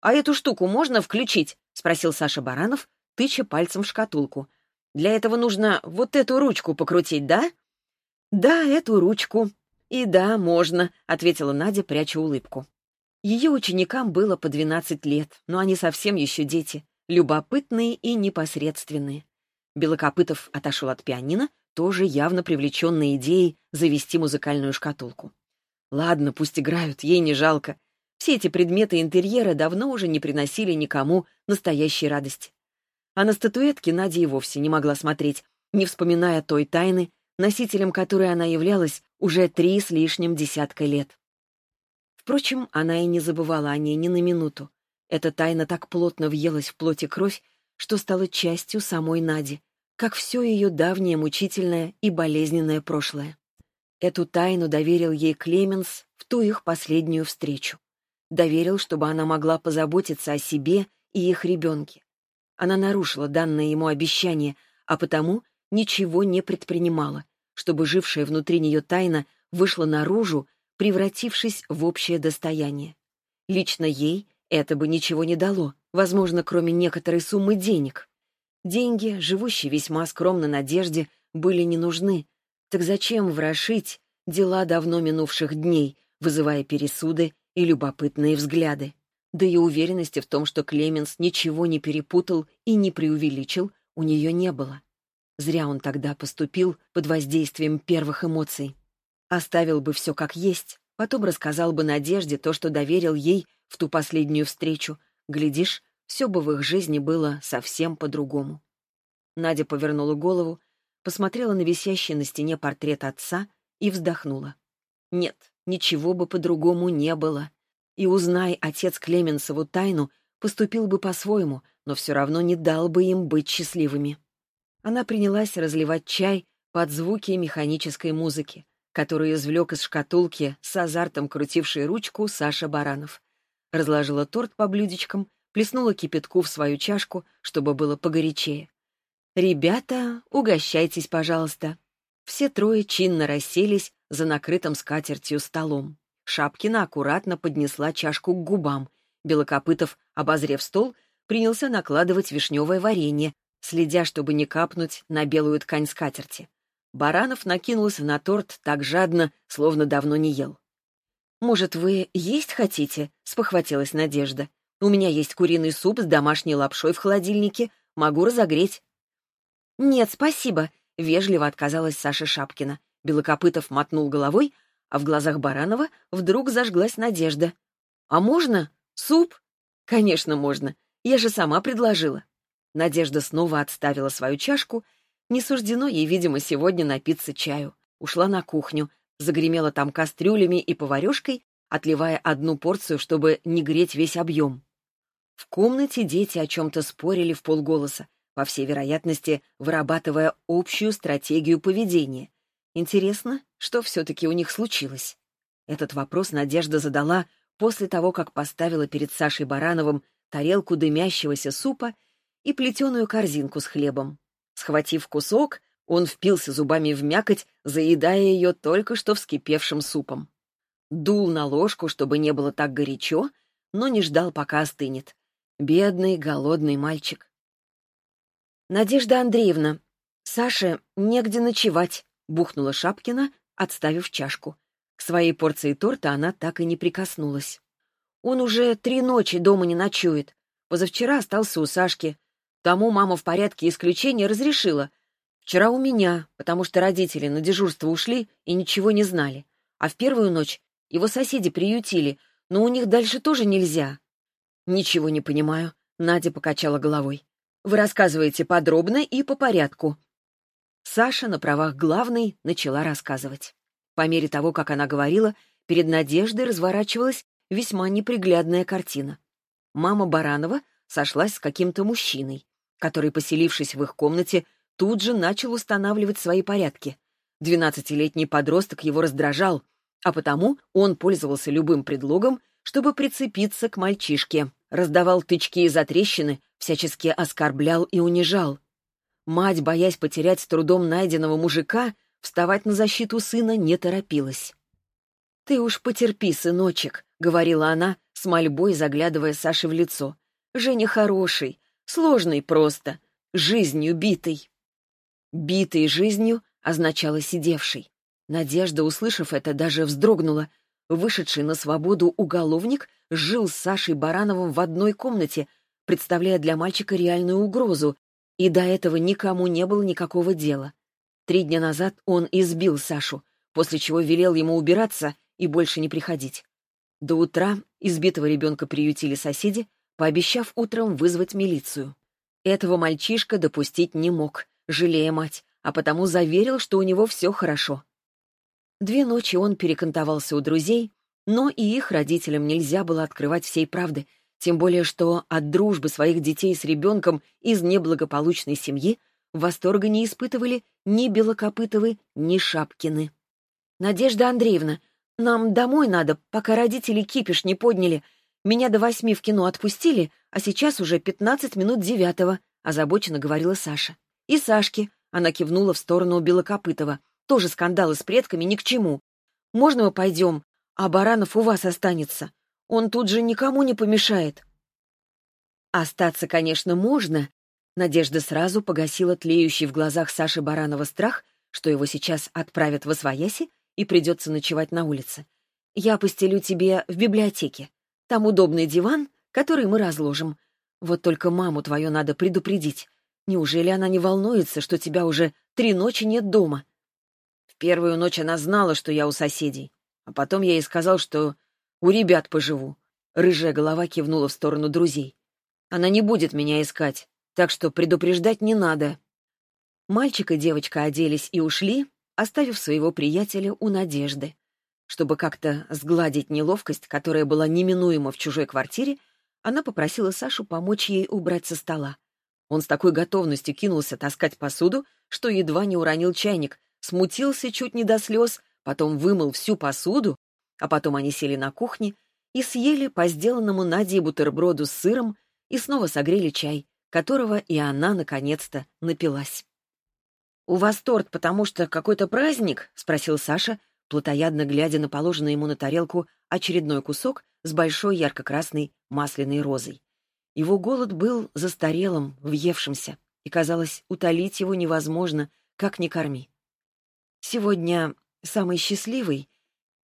«А эту штуку можно включить?» — спросил Саша Баранов, тыча пальцем в шкатулку. «Для этого нужно вот эту ручку покрутить, да?» «Да, эту ручку. И да, можно», — ответила Надя, пряча улыбку. Ее ученикам было по 12 лет, но они совсем еще дети, любопытные и непосредственные. Белокопытов отошел от пианино, тоже явно привлеченный идеей завести музыкальную шкатулку. Ладно, пусть играют, ей не жалко. Все эти предметы интерьера давно уже не приносили никому настоящей радости. А на статуэтки Надя и вовсе не могла смотреть, не вспоминая той тайны, носителем которой она являлась уже три с лишним десятка лет. Впрочем, она и не забывала о ней ни на минуту. Эта тайна так плотно въелась в плоть и кровь, что стала частью самой Нади, как все ее давнее мучительное и болезненное прошлое. Эту тайну доверил ей Клеменс в ту их последнюю встречу. Доверил, чтобы она могла позаботиться о себе и их ребенке. Она нарушила данное ему обещание, а потому ничего не предпринимала, чтобы жившая внутри нее тайна вышла наружу, превратившись в общее достояние. Лично ей это бы ничего не дало, возможно, кроме некоторой суммы денег. Деньги, живущие весьма скромно надежде, были не нужны. Так зачем ворошить дела давно минувших дней, вызывая пересуды и любопытные взгляды. Да и уверенности в том, что Клеменс ничего не перепутал и не преувеличил, у нее не было. Зря он тогда поступил под воздействием первых эмоций. Оставил бы все как есть, потом рассказал бы Надежде то, что доверил ей в ту последнюю встречу. Глядишь, все бы в их жизни было совсем по-другому. Надя повернула голову, посмотрела на висящий на стене портрет отца и вздохнула. Нет, ничего бы по-другому не было. И узнай отец Клеменсову тайну, поступил бы по-своему, но все равно не дал бы им быть счастливыми. Она принялась разливать чай под звуки механической музыки, которую извлек из шкатулки с азартом крутивший ручку Саша Баранов. Разложила торт по блюдечкам, плеснула кипятку в свою чашку, чтобы было погорячее. «Ребята, угощайтесь, пожалуйста». Все трое чинно расселись за накрытым скатертью столом. Шапкина аккуратно поднесла чашку к губам. Белокопытов, обозрев стол, принялся накладывать вишневое варенье, следя, чтобы не капнуть на белую ткань скатерти. Баранов накинулся на торт так жадно, словно давно не ел. «Может, вы есть хотите?» — спохватилась Надежда. «У меня есть куриный суп с домашней лапшой в холодильнике. Могу разогреть». «Нет, спасибо», — вежливо отказалась Саша Шапкина. Белокопытов мотнул головой, а в глазах Баранова вдруг зажглась надежда. «А можно? Суп?» «Конечно, можно. Я же сама предложила». Надежда снова отставила свою чашку. Не суждено ей, видимо, сегодня напиться чаю. Ушла на кухню, загремела там кастрюлями и поварешкой, отливая одну порцию, чтобы не греть весь объем. В комнате дети о чем-то спорили в полголоса, по всей вероятности, вырабатывая общую стратегию поведения. Интересно, что все-таки у них случилось? Этот вопрос Надежда задала после того, как поставила перед Сашей Барановым тарелку дымящегося супа и плетеную корзинку с хлебом. Схватив кусок, он впился зубами в мякоть, заедая ее только что вскипевшим супом. Дул на ложку, чтобы не было так горячо, но не ждал, пока остынет. Бедный, голодный мальчик. «Надежда Андреевна, Саше негде ночевать», — бухнула Шапкина, отставив чашку. К своей порции торта она так и не прикоснулась. «Он уже три ночи дома не ночует. Позавчера остался у Сашки. Тому мама в порядке исключения разрешила. Вчера у меня, потому что родители на дежурство ушли и ничего не знали. А в первую ночь его соседи приютили, но у них дальше тоже нельзя. Ничего не понимаю. Надя покачала головой. «Вы рассказываете подробно и по порядку». Саша на правах главной начала рассказывать. По мере того, как она говорила, перед Надеждой разворачивалась весьма неприглядная картина. Мама Баранова сошлась с каким-то мужчиной, который, поселившись в их комнате, тут же начал устанавливать свои порядки. Двенадцатилетний подросток его раздражал, а потому он пользовался любым предлогом, чтобы прицепиться к мальчишке, раздавал тычки и затрещины, всячески оскорблял и унижал. Мать, боясь потерять с трудом найденного мужика, вставать на защиту сына не торопилась. «Ты уж потерпи, сыночек», — говорила она, с мольбой заглядывая Саше в лицо. «Женя хороший, сложный просто, жизнью битый». «Битый жизнью» означало «сидевший». Надежда, услышав это, даже вздрогнула. Вышедший на свободу уголовник жил с Сашей Барановым в одной комнате, представляя для мальчика реальную угрозу, и до этого никому не было никакого дела. Три дня назад он избил Сашу, после чего велел ему убираться и больше не приходить. До утра избитого ребенка приютили соседи, пообещав утром вызвать милицию. Этого мальчишка допустить не мог, жалея мать, а потому заверил, что у него все хорошо. Две ночи он перекантовался у друзей, но и их родителям нельзя было открывать всей правды, тем более что от дружбы своих детей с ребенком из неблагополучной семьи восторга не испытывали ни Белокопытовы, ни Шапкины. «Надежда Андреевна, нам домой надо, пока родители кипиш не подняли. Меня до восьми в кино отпустили, а сейчас уже пятнадцать минут девятого», — озабоченно говорила Саша. «И Сашке», — она кивнула в сторону Белокопытова, — «тоже скандалы с предками ни к чему. Можно мы пойдем, а Баранов у вас останется? Он тут же никому не помешает». Остаться, конечно, можно. Надежда сразу погасила тлеющий в глазах Саши Баранова страх, что его сейчас отправят в Освояси и придется ночевать на улице. Я постелю тебе в библиотеке. Там удобный диван, который мы разложим. Вот только маму твою надо предупредить. Неужели она не волнуется, что тебя уже три ночи нет дома? В первую ночь она знала, что я у соседей. А потом я ей сказал, что у ребят поживу. Рыжая голова кивнула в сторону друзей. Она не будет меня искать, так что предупреждать не надо. Мальчик и девочка оделись и ушли, оставив своего приятеля у Надежды. Чтобы как-то сгладить неловкость, которая была неминуема в чужой квартире, она попросила Сашу помочь ей убрать со стола. Он с такой готовностью кинулся таскать посуду, что едва не уронил чайник, смутился чуть не до слез, потом вымыл всю посуду, а потом они сели на кухне и съели по сделанному Надей бутерброду с сыром и снова согрели чай, которого и она, наконец-то, напилась. «У вас торт, потому что какой-то праздник?» — спросил Саша, плотоядно глядя на положенный ему на тарелку очередной кусок с большой ярко-красной масляной розой. Его голод был застарелым, въевшимся, и, казалось, утолить его невозможно, как ни корми. «Сегодня самый счастливый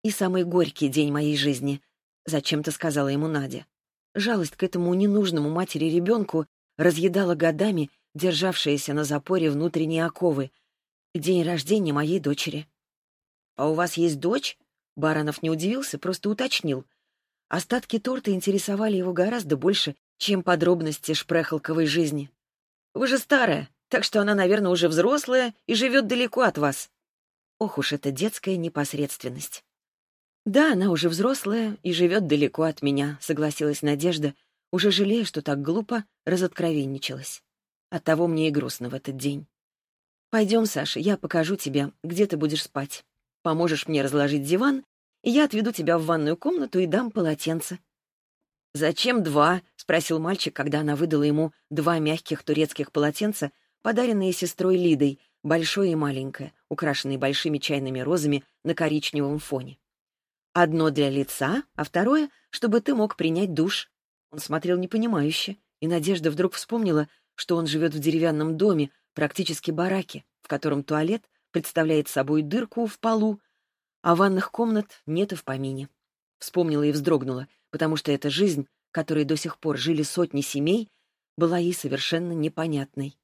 и самый горький день моей жизни», — зачем-то сказала ему Надя. Жалость к этому ненужному матери-ребенку разъедала годами державшиеся на запоре внутренние оковы. День рождения моей дочери. «А у вас есть дочь?» Баранов не удивился, просто уточнил. Остатки торта интересовали его гораздо больше, чем подробности шпрехалковой жизни. «Вы же старая, так что она, наверное, уже взрослая и живет далеко от вас». Ох уж эта детская непосредственность. «Да, она уже взрослая и живет далеко от меня», — согласилась Надежда, уже жалея, что так глупо разоткровенничалась. Оттого мне и грустно в этот день. «Пойдем, Саша, я покажу тебе, где ты будешь спать. Поможешь мне разложить диван, и я отведу тебя в ванную комнату и дам полотенце». «Зачем два?» — спросил мальчик, когда она выдала ему два мягких турецких полотенца, подаренные сестрой Лидой, большое и маленькое, украшенные большими чайными розами на коричневом фоне. «Одно для лица, а второе, чтобы ты мог принять душ». Он смотрел непонимающе, и Надежда вдруг вспомнила, что он живет в деревянном доме, практически бараке, в котором туалет представляет собой дырку в полу, а ванных комнат нет и в помине. Вспомнила и вздрогнула, потому что эта жизнь, которой до сих пор жили сотни семей, была ей совершенно непонятной.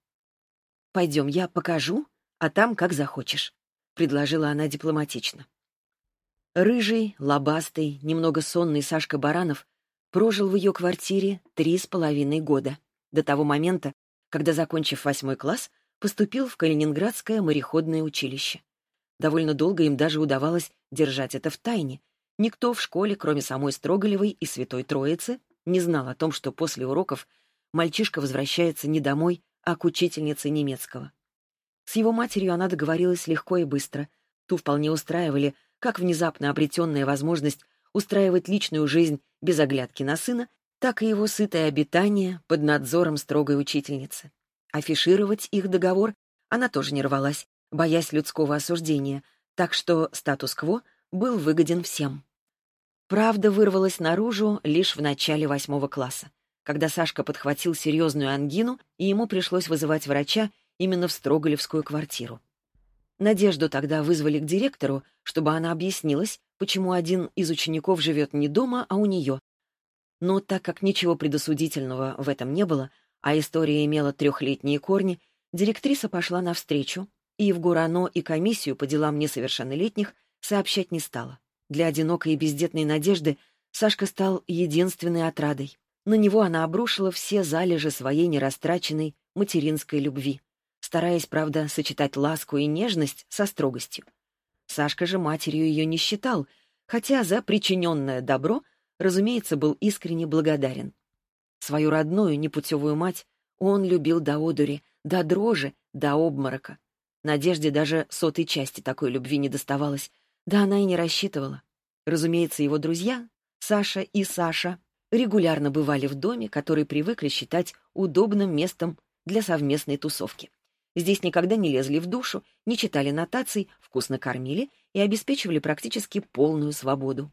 «Пойдем, я покажу, а там как захочешь», — предложила она дипломатично. Рыжий, лобастый, немного сонный Сашка Баранов прожил в ее квартире три с половиной года, до того момента, когда, закончив восьмой класс, поступил в Калининградское мореходное училище. Довольно долго им даже удавалось держать это в тайне. Никто в школе, кроме самой Строголевой и Святой Троицы, не знал о том, что после уроков мальчишка возвращается не домой, а к учительнице немецкого. С его матерью она договорилась легко и быстро. Ту вполне устраивали как внезапно обретенная возможность устраивать личную жизнь без оглядки на сына, так и его сытое обитание под надзором строгой учительницы. Афишировать их договор она тоже не рвалась, боясь людского осуждения, так что статус-кво был выгоден всем. Правда вырвалась наружу лишь в начале восьмого класса, когда Сашка подхватил серьезную ангину, и ему пришлось вызывать врача именно в Строголевскую квартиру. Надежду тогда вызвали к директору, чтобы она объяснилась, почему один из учеников живет не дома, а у нее. Но так как ничего предосудительного в этом не было, а история имела трехлетние корни, директриса пошла навстречу и в Гурано и комиссию по делам несовершеннолетних сообщать не стала. Для одинокой и бездетной Надежды Сашка стал единственной отрадой. На него она обрушила все залежи своей нерастраченной материнской любви стараясь, правда, сочетать ласку и нежность со строгостью. Сашка же матерью ее не считал, хотя за причиненное добро, разумеется, был искренне благодарен. Свою родную, непутевую мать он любил до одури, до дрожи, до обморока. Надежде даже сотой части такой любви не доставалось, да она и не рассчитывала. Разумеется, его друзья, Саша и Саша, регулярно бывали в доме, который привыкли считать удобным местом для совместной тусовки. Здесь никогда не лезли в душу, не читали нотаций, вкусно кормили и обеспечивали практически полную свободу.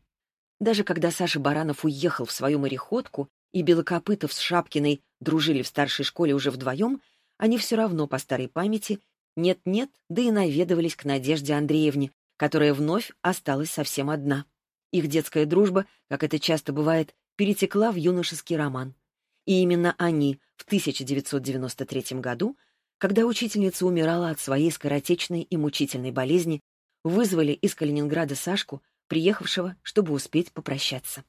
Даже когда Саша Баранов уехал в свою мореходку, и Белокопытов с Шапкиной дружили в старшей школе уже вдвоем, они все равно по старой памяти нет-нет, да и наведывались к Надежде Андреевне, которая вновь осталась совсем одна. Их детская дружба, как это часто бывает, перетекла в юношеский роман. И именно они в 1993 году когда учительница умирала от своей скоротечной и мучительной болезни, вызвали из Калининграда Сашку, приехавшего, чтобы успеть попрощаться.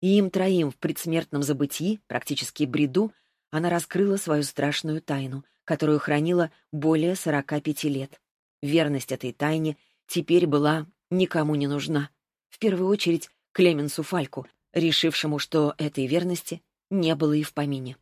И им троим в предсмертном забытии, практически бреду, она раскрыла свою страшную тайну, которую хранила более 45 лет. Верность этой тайне теперь была никому не нужна. В первую очередь Клеменсу Фальку, решившему, что этой верности не было и в помине.